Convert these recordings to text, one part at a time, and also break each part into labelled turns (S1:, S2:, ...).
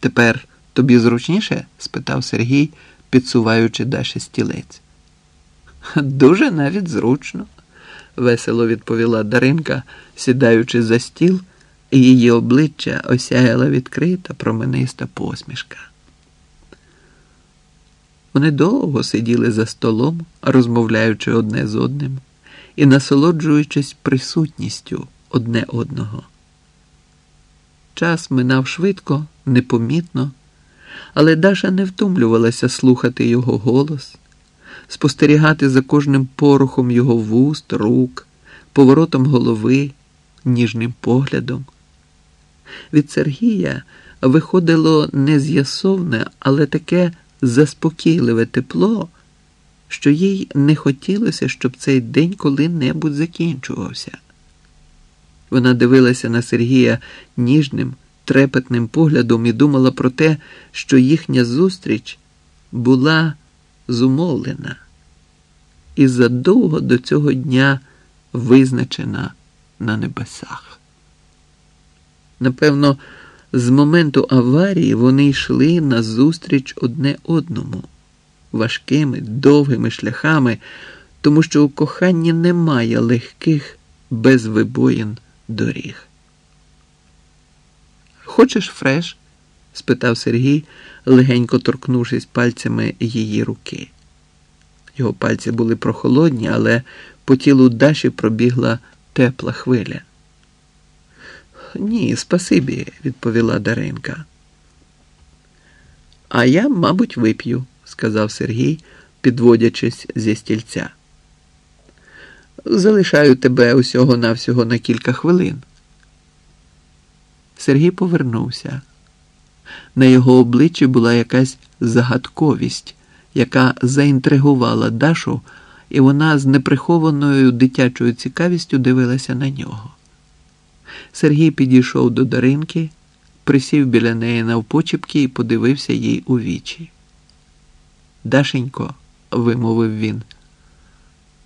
S1: Тепер тобі зручніше? спитав Сергій, підсуваючи Даші стілець. Дуже навіть зручно, весело відповіла Даринка, сідаючи за стіл, і її обличчя осяяла відкрита промениста посмішка. Вони довго сиділи за столом, розмовляючи одне з одним і насолоджуючись присутністю одне одного. Час минав швидко, непомітно, але Даша не втомлювалася слухати його голос, спостерігати за кожним порухом його вуст, рук, поворотом голови, ніжним поглядом. Від Сергія виходило не з'ясовне, але таке заспокійливе тепло, що їй не хотілося, щоб цей день коли-небудь закінчувався. Вона дивилася на Сергія ніжним, трепетним поглядом і думала про те, що їхня зустріч була зумовлена і задовго до цього дня визначена на небесах. Напевно, з моменту аварії вони йшли назустріч одне одному важкими, довгими шляхами, тому що у коханні немає легких без вибоїн доріг. Хочеш фреш? спитав Сергій, легенько торкнувшись пальцями її руки. Його пальці були прохолодні, але по тілу Даші пробігла тепла хвиля. Ні, спасибі, відповіла Даринка. А я, мабуть, вип'ю, сказав Сергій, підводячись зі стільця. Залишаю тебе усього навсього на кілька хвилин. Сергій повернувся. На його обличчі була якась загадковість, яка заінтригувала Дашу, і вона з неприхованою дитячою цікавістю дивилася на нього. Сергій підійшов до Даринки, присів біля неї навпочіпки і подивився їй у вічі. Дашенько, вимовив він,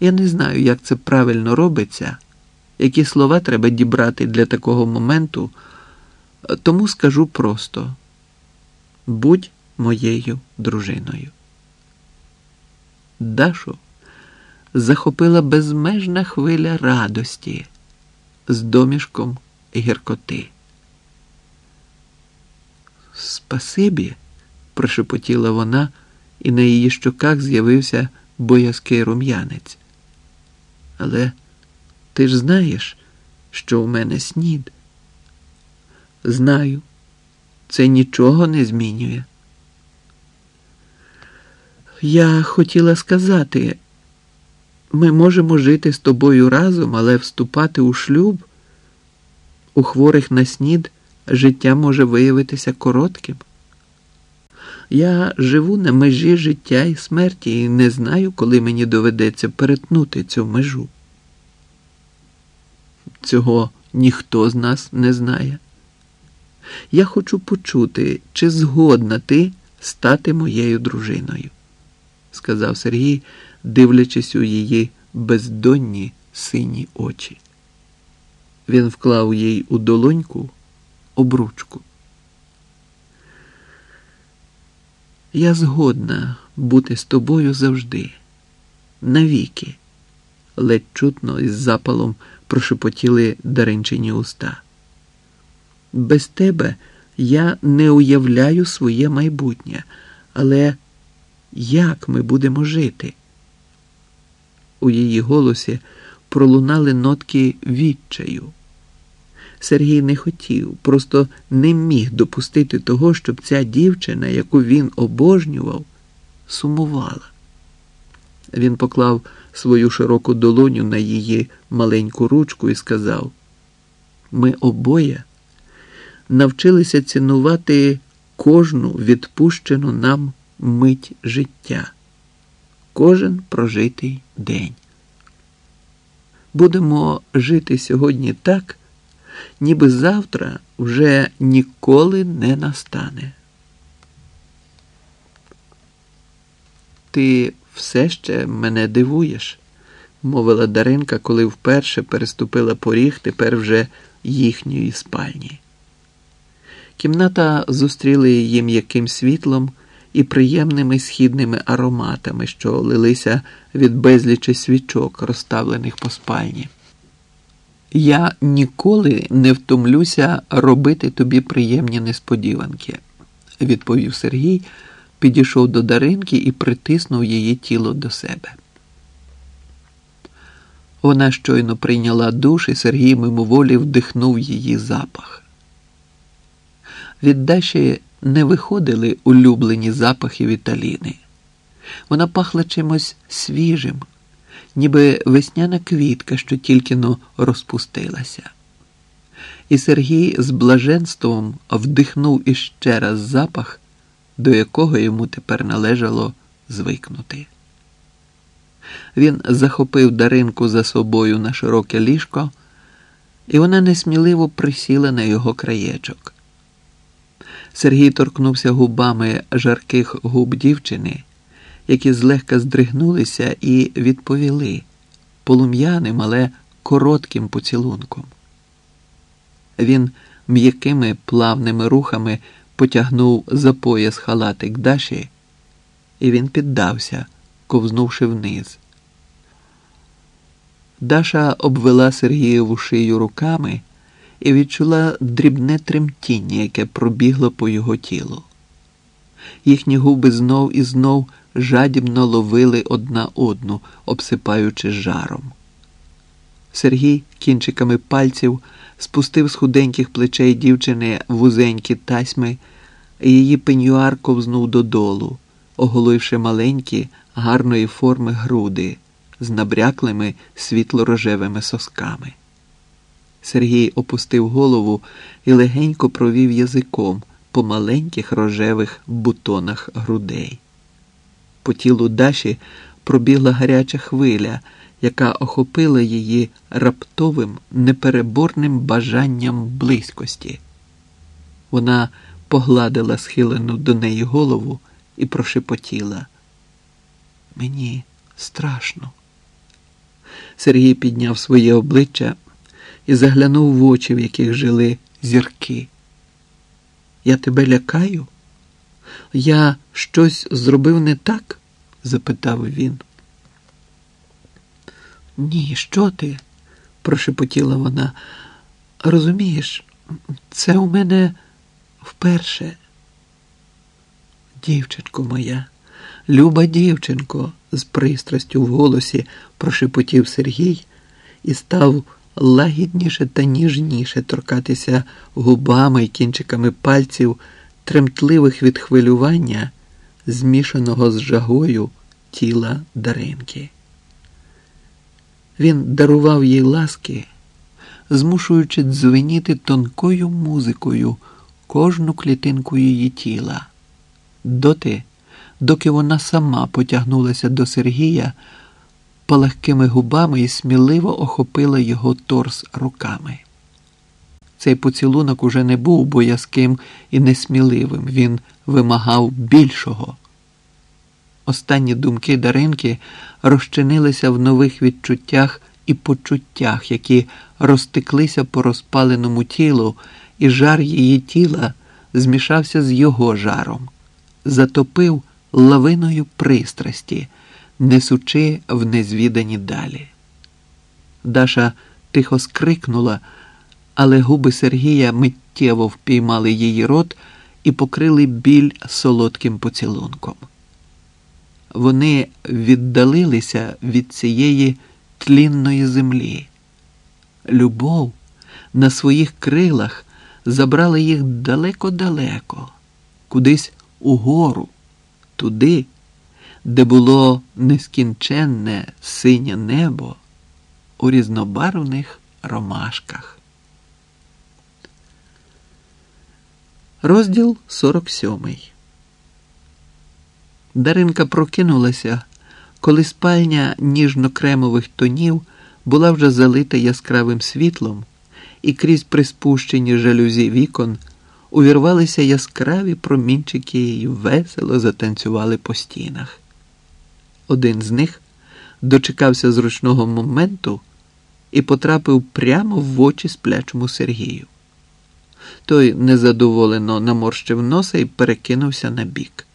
S1: я не знаю, як це правильно робиться, які слова треба дібрати для такого моменту, тому скажу просто будь моєю дружиною. Дашу захопила безмежна хвиля радості з домішком гіркоти. Спасибі, прошепотіла вона, і на її щоках з'явився боязкий рум'янець. Але ти ж знаєш, що у мене снід? Знаю, це нічого не змінює. Я хотіла сказати, ми можемо жити з тобою разом, але вступати у шлюб у хворих на снід життя може виявитися коротким. Я живу на межі життя і смерті і не знаю, коли мені доведеться перетнути цю межу. Цього ніхто з нас не знає. Я хочу почути, чи згодна ти стати моєю дружиною, сказав Сергій, дивлячись у її бездонні сині очі. Він вклав їй у долоньку обручку. Я згодна бути з тобою завжди, навіки, ледь чутно із запалом прошепотіли даринчині уста. Без тебе я не уявляю своє майбутнє, але як ми будемо жити? У її голосі пролунали нотки відчаю. Сергій не хотів, просто не міг допустити того, щоб ця дівчина, яку він обожнював, сумувала. Він поклав свою широку долоню на її маленьку ручку і сказав: Ми обоє навчилися цінувати кожну відпущену нам мить життя, кожен прожитий день. Будемо жити сьогодні так ніби завтра вже ніколи не настане. Ти все ще мене дивуєш, мовила Даринка, коли вперше переступила поріг тепер вже їхньої спальні. Кімната зустріла її м'яким світлом і приємними східними ароматами, що лилися від безлічі свічок, розставлених по спальні. Я ніколи не втомлюся робити тобі приємні несподіванки, відповів Сергій, підійшов до Даринки і притиснув її тіло до себе. Вона щойно прийняла душ, і Сергій мимоволі вдихнув її запах. Від Даші не виходили улюблені запахи Віталіни. Вона пахла чимось свіжим, ніби весняна квітка, що тільки но розпустилася. І Сергій з блаженством вдихнув іще раз запах, до якого йому тепер належало звикнути. Він захопив Даринку за собою на широке ліжко, і вона несміливо присіла на його краєчок. Сергій торкнувся губами жарких губ дівчини, які злегка здригнулися і відповіли полум'яним, але коротким поцілунком. Він м'якими плавними рухами потягнув за пояс халатик Даші, і він піддався, ковзнувши вниз. Даша обвела Сергієву шию руками і відчула дрібне тремтіння, яке пробігло по його тілу. Їхні губи знов і знов жадібно ловили одна одну, обсипаючи жаром. Сергій кінчиками пальців спустив з худеньких плечей дівчини вузенькі тасьми, і її пенюар ковзнув додолу, оголивши маленькі, гарної форми груди з набряклими світло-рожевими сосками. Сергій опустив голову і легенько провів язиком по маленьких рожевих бутонах грудей. По тілу Даші пробігла гаряча хвиля, яка охопила її раптовим, непереборним бажанням близькості. Вона погладила схилену до неї голову і прошепотіла. Мені страшно. Сергій підняв своє обличчя і заглянув в очі, в яких жили зірки. Я тебе лякаю? Я щось зробив не так? запитав він. Ні, що ти? прошепотіла вона. Розумієш, це у мене вперше. Дівчинко моя, люба дівчинко, з пристрастю в голосі прошепотів Сергій і став лагідніше та ніжніше торкатися губами й кінчиками пальців, тремтливих від хвилювання, змішаного з жагою тіла Даринки. Він дарував їй ласки, змушуючи дзвеніти тонкою музикою кожну клітинку її тіла, доти, доки вона сама потягнулася до Сергія палахкими губами і сміливо охопила його торс руками. Цей поцілунок уже не був боязким і несміливим, він вимагав більшого. Останні думки Даринки розчинилися в нових відчуттях і почуттях, які розтеклися по розпаленому тілу, і жар її тіла змішався з його жаром, затопив лавиною пристрасті несучи в незвідані далі. Даша тихо скрикнула, але губи Сергія миттєво впіймали її рот і покрили біль солодким поцілунком. Вони віддалилися від цієї тлінної землі. Любов на своїх крилах забрала їх далеко-далеко, кудись угору, туди де було нескінченне синє небо у різнобарвних ромашках. Розділ 47 Даринка прокинулася, коли спальня ніжно-кремових тонів була вже залита яскравим світлом, і крізь приспущені жалюзі вікон увірвалися яскраві промінчики і весело затанцювали по стінах. Один з них дочекався зручного моменту і потрапив прямо в очі сплячому Сергію. Той незадоволено наморщив носа і перекинувся на бік.